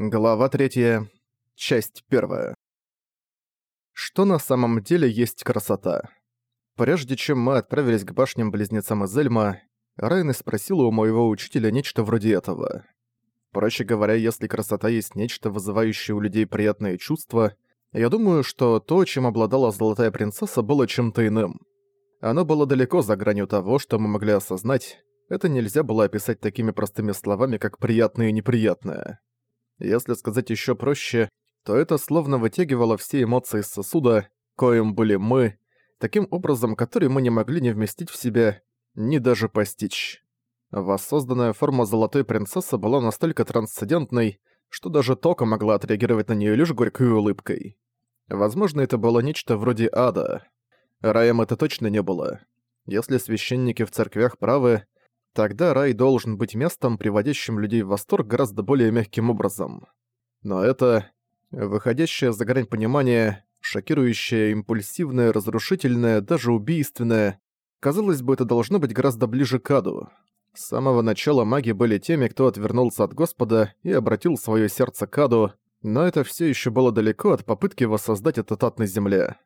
Глава 3. Часть 1. Что на самом деле есть красота? Прежде чем мы отправились к башням-близнецам из Эльма, Райна спросила у моего учителя нечто вроде этого. Проще говоря, если красота есть нечто, вызывающее у людей приятные чувства, я думаю, что то, чем обладала Золотая Принцесса, было чем-то иным. Оно было далеко за гранью того, что мы могли осознать, это нельзя было описать такими простыми словами, как «приятное» и «неприятное». Если сказать еще проще, то это словно вытягивало все эмоции из сосуда, коим были мы, таким образом, который мы не могли не вместить в себя, ни даже постичь. Воссозданная форма Золотой Принцессы была настолько трансцендентной, что даже Тока могла отреагировать на нее лишь горькой улыбкой. Возможно, это было нечто вроде ада. Раем это точно не было. Если священники в церквях правы, Тогда рай должен быть местом, приводящим людей в восторг гораздо более мягким образом. Но это, выходящее за грань понимания, шокирующее, импульсивное, разрушительное, даже убийственное, казалось бы, это должно быть гораздо ближе к аду. С самого начала маги были теми, кто отвернулся от Господа и обратил свое сердце к аду, но это все еще было далеко от попытки воссоздать этот ад на земле.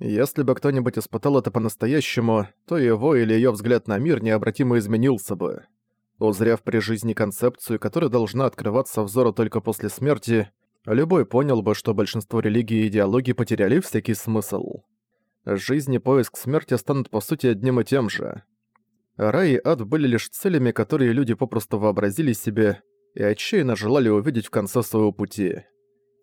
Если бы кто-нибудь испытал это по-настоящему, то его или её взгляд на мир необратимо изменился бы. Узрев при жизни концепцию, которая должна открываться взору только после смерти, любой понял бы, что большинство религий и идеологий потеряли всякий смысл. Жизнь и поиск смерти станут по сути одним и тем же. Рай и ад были лишь целями, которые люди попросту вообразили себе и отчаянно желали увидеть в конце своего пути.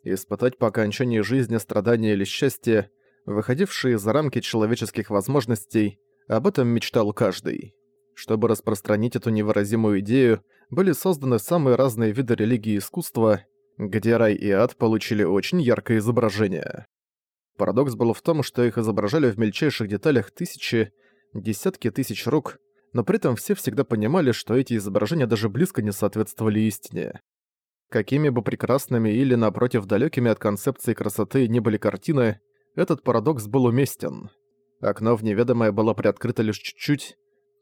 Испытать по окончании жизни страдания или счастье – выходившие за рамки человеческих возможностей, об этом мечтал каждый. Чтобы распространить эту невыразимую идею, были созданы самые разные виды религии и искусства, где рай и ад получили очень яркое изображение. Парадокс был в том, что их изображали в мельчайших деталях тысячи, десятки тысяч рук, но при этом все всегда понимали, что эти изображения даже близко не соответствовали истине. Какими бы прекрасными или, напротив, далекими от концепции красоты не были картины, этот парадокс был уместен. Окно в неведомое было приоткрыто лишь чуть-чуть,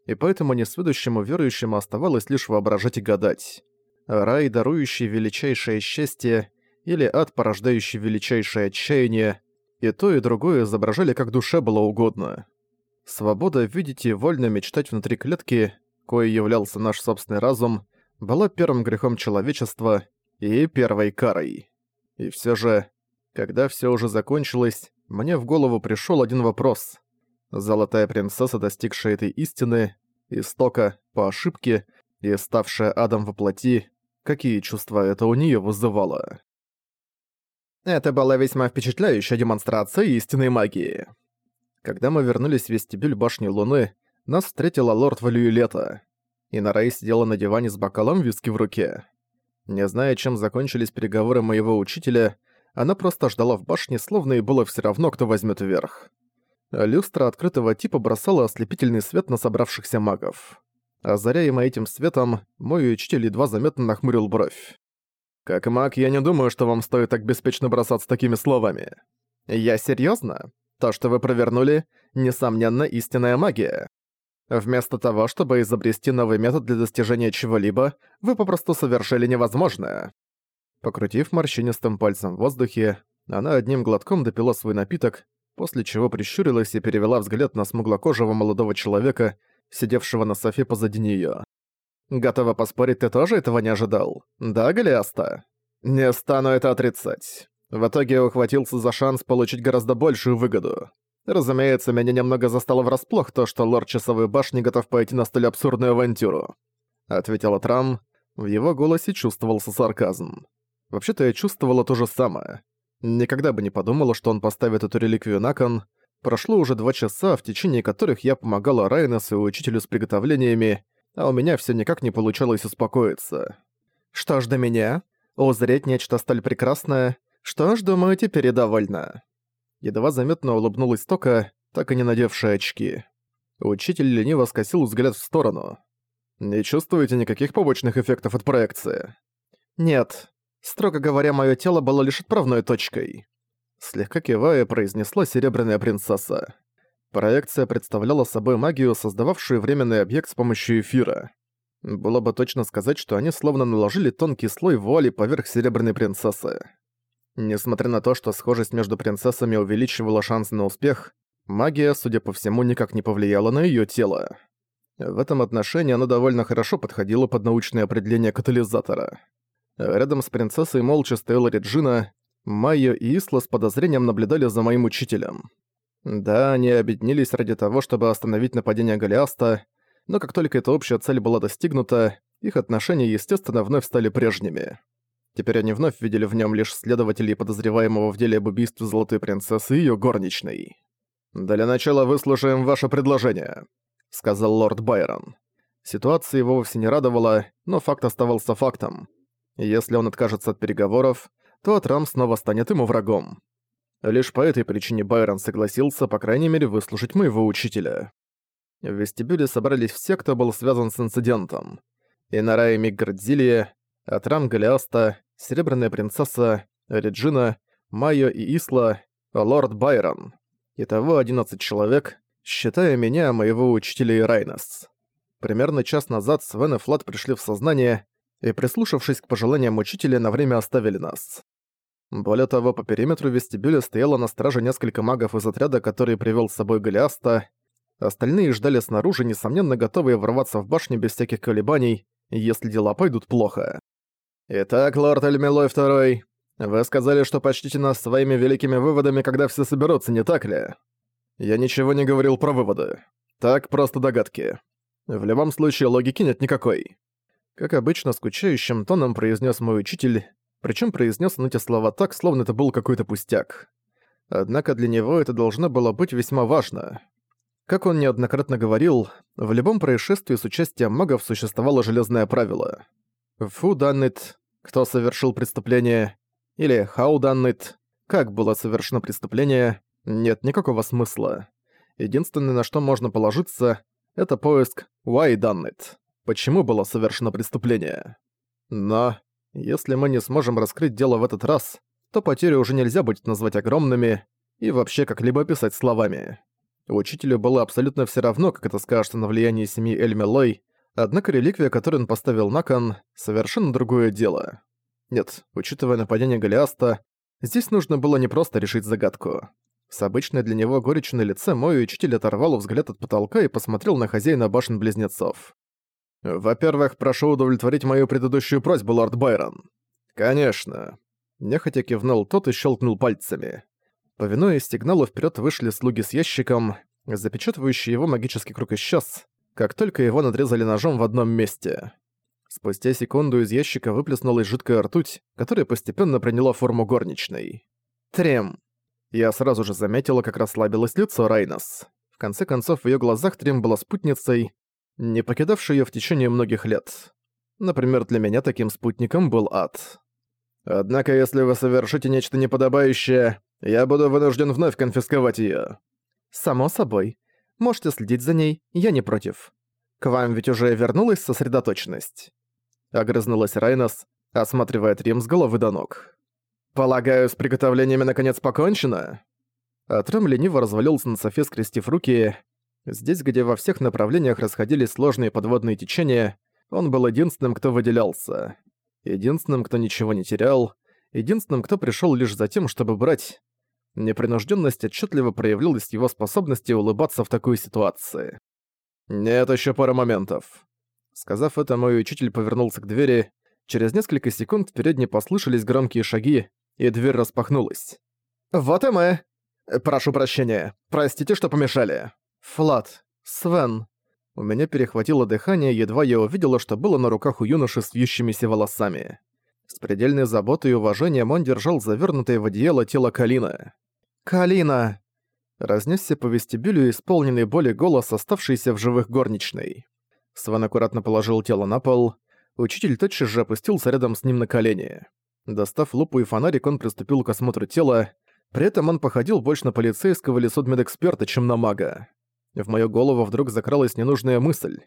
и поэтому несведущему верующему оставалось лишь воображать и гадать. Рай, дарующий величайшее счастье, или ад, порождающий величайшее отчаяние, и то, и другое изображали как душе было угодно. Свобода видеть и вольно мечтать внутри клетки, кое являлся наш собственный разум, была первым грехом человечества и первой карой. И все же, когда все уже закончилось, мне в голову пришел один вопрос. Золотая принцесса, достигшая этой истины, истока, по ошибке, и ставшая адом во плоти, какие чувства это у нее вызывало? Это была весьма впечатляющая демонстрация истинной магии. Когда мы вернулись в вестибюль башни Луны, нас встретила лорд Валюэлета. И Нарей сидела на диване с бокалом виски в руке. Не зная, чем закончились переговоры моего учителя, она просто ждала в башне, словно и было все равно, кто возьмет верх. Люстра открытого типа бросала ослепительный свет на собравшихся магов. Озаряемый этим светом, мой учитель едва заметно нахмурил бровь. «Как маг, я не думаю, что вам стоит так беспечно бросаться такими словами. Я серьезно? То, что вы провернули, несомненно, истинная магия. Вместо того, чтобы изобрести новый метод для достижения чего-либо, вы попросту совершили невозможное. Покрутив морщинистым пальцем в воздухе, она одним глотком допила свой напиток, после чего прищурилась и перевела взгляд на смуглокожего молодого человека, сидевшего на софе позади неё. «Готова поспорить, ты тоже этого не ожидал? Да, Галиаста?» «Не стану это отрицать. В итоге ухватился за шанс получить гораздо большую выгоду. Разумеется, меня немного застало врасплох то, что лорд Часовой Башни готов пойти на столь абсурдную авантюру», — ответила Трам. В его голосе чувствовался сарказм. Вообще-то я чувствовала то же самое. Никогда бы не подумала, что он поставит эту реликвию на кон. Прошло уже два часа, в течение которых я помогала Райнесу и учителю с приготовлениями, а у меня все никак не получалось успокоиться. Что ж до меня? Узреть нечто столь прекрасное. Что ж, думаю, теперь и довольна. Едва заметно улыбнулась Тока, так и не надевшая очки. Учитель лениво скосил взгляд в сторону. «Не чувствуете никаких побочных эффектов от проекции?» «Нет», Строго говоря, мое тело было лишь отправной точкой. Слегка кивая, произнесла Серебряная Принцесса. Проекция представляла собой магию, создававшую временный объект с помощью эфира. Было бы точно сказать, что они словно наложили тонкий слой вуали поверх Серебряной Принцессы. Несмотря на то, что схожесть между принцессами увеличивала шансы на успех, магия, судя по всему, никак не повлияла на её тело. В этом отношении она довольно хорошо подходила под научное определение катализатора. Рядом с принцессой молча стояла Реджина, Майо и Исла с подозрением наблюдали за моим учителем. Да, они объединились ради того, чтобы остановить нападение Голиаста, но как только эта общая цель была достигнута, их отношения, естественно, вновь стали прежними. Теперь они вновь видели в нем лишь следователей подозреваемого в деле об убийстве Золотой Принцессы и ее горничной. «Для начала выслушаем ваше предложение», — сказал лорд Байрон. Ситуация его вовсе не радовала, но факт оставался фактом. Если он откажется от переговоров, то Атрам снова станет ему врагом. Лишь по этой причине Байрон согласился, по крайней мере, выслушать моего учителя. В вестибюле собрались все, кто был связан с инцидентом. И Миггардзилия, Атрам Галиаста, Серебряная Принцесса, Реджина, Майо и Исла, Лорд Байрон. Итого 11 человек, считая меня, моего учителя и Райнес. Примерно час назад Свен и Флат пришли в сознание и, прислушавшись к пожеланиям учителя, на время оставили нас. Более того, по периметру вестибюля стояло на страже несколько магов из отряда, который привел с собой Голиаста. Остальные ждали снаружи, несомненно готовые ворваться в башню без всяких колебаний, если дела пойдут плохо. «Итак, лорд Эльмилой Второй, вы сказали, что почтите нас своими великими выводами, когда все соберутся, не так ли?» «Я ничего не говорил про выводы. Так, просто догадки. В любом случае, логики нет никакой». Как обычно, скучающим тоном произнес мой учитель, причем произнес он эти слова так, словно это был какой-то пустяк. Однако для него это должно было быть весьма важно. Как он неоднократно говорил, в любом происшествии с участием магов существовало железное правило. Done it? Кто совершил преступление? Или how it? Как было совершено преступление? Нет никакого смысла. Единственное, на что можно положиться, это поиск why done it почему было совершено преступление. Но если мы не сможем раскрыть дело в этот раз, то потери уже нельзя будет назвать огромными и вообще как-либо описать словами. Учителю было абсолютно все равно, как это скажется на влиянии семьи Эльмелой, однако реликвия, которую он поставил на кон, совершенно другое дело. Нет, учитывая нападение Голиаста, здесь нужно было не просто решить загадку. С обычной для него горечью на лице мой учитель оторвал взгляд от потолка и посмотрел на хозяина башен-близнецов. «Во-первых, прошу удовлетворить мою предыдущую просьбу, лорд Байрон». «Конечно». Нехотя кивнул тот и щелкнул пальцами. Повинуясь сигналу, вперед вышли слуги с ящиком, запечатывающий его магический круг исчез, как только его надрезали ножом в одном месте. Спустя секунду из ящика выплеснулась жидкая ртуть, которая постепенно приняла форму горничной. Трем. Я сразу же заметила, как расслабилось лицо Райнос. В конце концов, в её глазах Трем была спутницей, не покидавший её в течение многих лет. Например, для меня таким спутником был ад. Однако, если вы совершите нечто неподобающее, я буду вынужден вновь конфисковать её. Само собой. Можете следить за ней, я не против. К вам ведь уже вернулась сосредоточенность. Огрызнулась Райнос, осматривая Трим с головы до ног. «Полагаю, с приготовлениями наконец покончено?» Атрем лениво развалился на софе, скрестив руки, Здесь, где во всех направлениях расходились сложные подводные течения, он был единственным, кто выделялся. Единственным, кто ничего не терял. Единственным, кто пришёл лишь за тем, чтобы брать. Непринужденность отчетливо проявилась в его способности улыбаться в такой ситуации. «Нет, еще пара моментов». Сказав это, мой учитель повернулся к двери. Через несколько секунд в передней послышались громкие шаги, и дверь распахнулась. «Вот и мы! Прошу прощения. Простите, что помешали». Флат. Свен. У меня перехватило дыхание, едва я увидела, что было на руках у юноши с вьющимися волосами. С предельной заботой и уважением он держал завернутое в одеяло тело Калина. «Калина!» Разнесся по вестибюлю исполненный боли голос, оставшийся в живых горничной. Свен аккуратно положил тело на пол. Учитель тотчас же опустился рядом с ним на колени. Достав лупу и фонарик, он приступил к осмотру тела. При этом он походил больше на полицейского или судмедэксперта, чем на мага. В мою голову вдруг закралась ненужная мысль.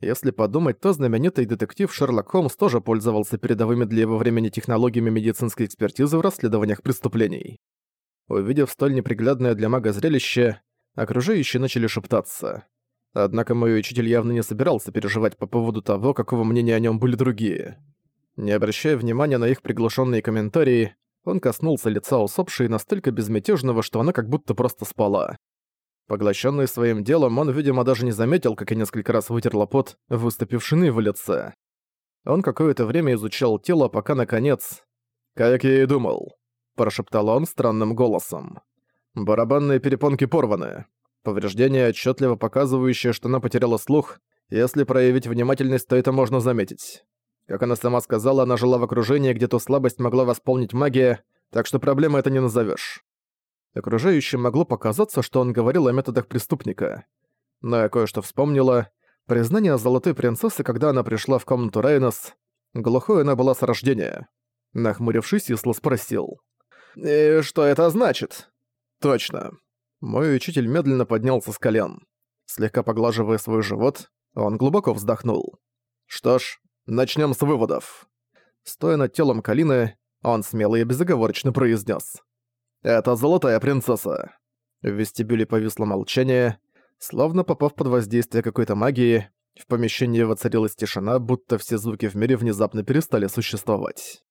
Если подумать, то знаменитый детектив Шерлок Холмс тоже пользовался передовыми для его времени технологиями медицинской экспертизы в расследованиях преступлений. Увидев столь неприглядное для мага зрелище, окружающие начали шептаться. Однако мой учитель явно не собирался переживать по поводу того, какого мнения о нем были другие. Не обращая внимания на их приглушенные комментарии, он коснулся лица усопшей настолько безмятежного, что она как будто просто спала. Поглощенный своим делом, он, видимо, даже не заметил, как я несколько раз вытерла пот, выступивший на его лице. Он какое-то время изучал тело, пока, наконец... «Как я и думал», – прошептал он странным голосом. «Барабанные перепонки порваны. Повреждение, отчетливо показывающее, что она потеряла слух. Если проявить внимательность, то это можно заметить. Как она сама сказала, она жила в окружении, где ту слабость могла восполнить магия, так что проблемы это не назовешь. Окружающим могло показаться, что он говорил о методах преступника. Но я кое-что вспомнила. Признание золотой принцессы, когда она пришла в комнату Рейнос. Глухой она была с рождения. Нахмурившись, Исла спросил. «И что это значит?» «Точно». Мой учитель медленно поднялся с колен. Слегка поглаживая свой живот, он глубоко вздохнул. «Что ж, начнем с выводов». Стоя над телом Калины, он смело и безоговорочно произнес: «Это золотая принцесса». В вестибюле повисло молчание, словно попав под воздействие какой-то магии, в помещении воцарилась тишина, будто все звуки в мире внезапно перестали существовать.